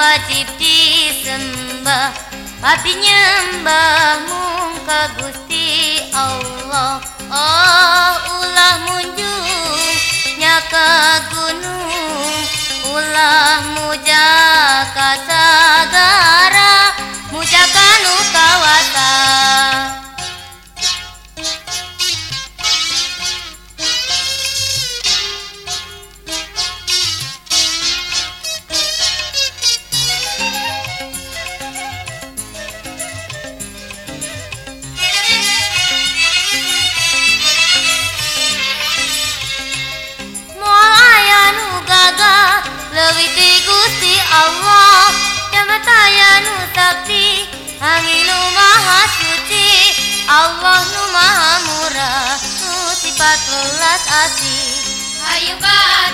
wajib disembah. Abdi nyembah mungka Gusti Allah. Oh ulah telah asih Ayo kan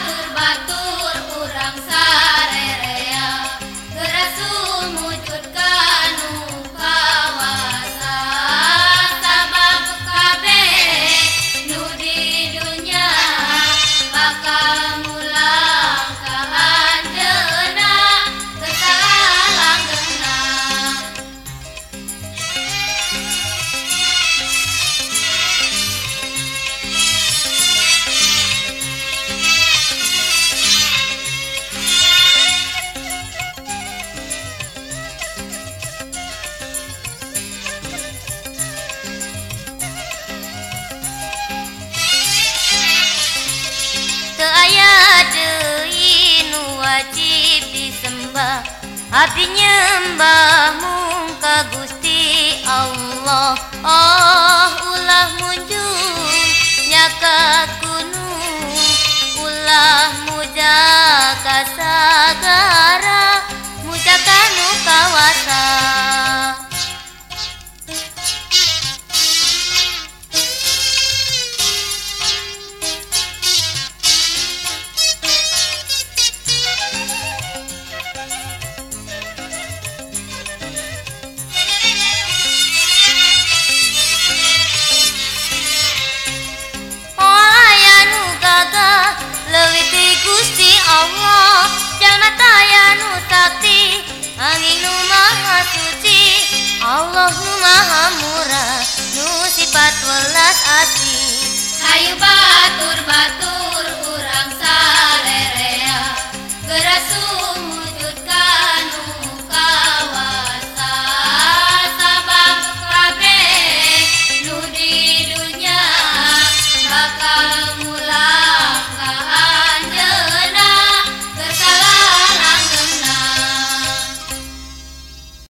Api nyembahmu ka Gusti Allah. Oh. Jalma tayanu sakti angin nu maha suci. Allah nu maha murah nu sifat welas asih Ayo batur batur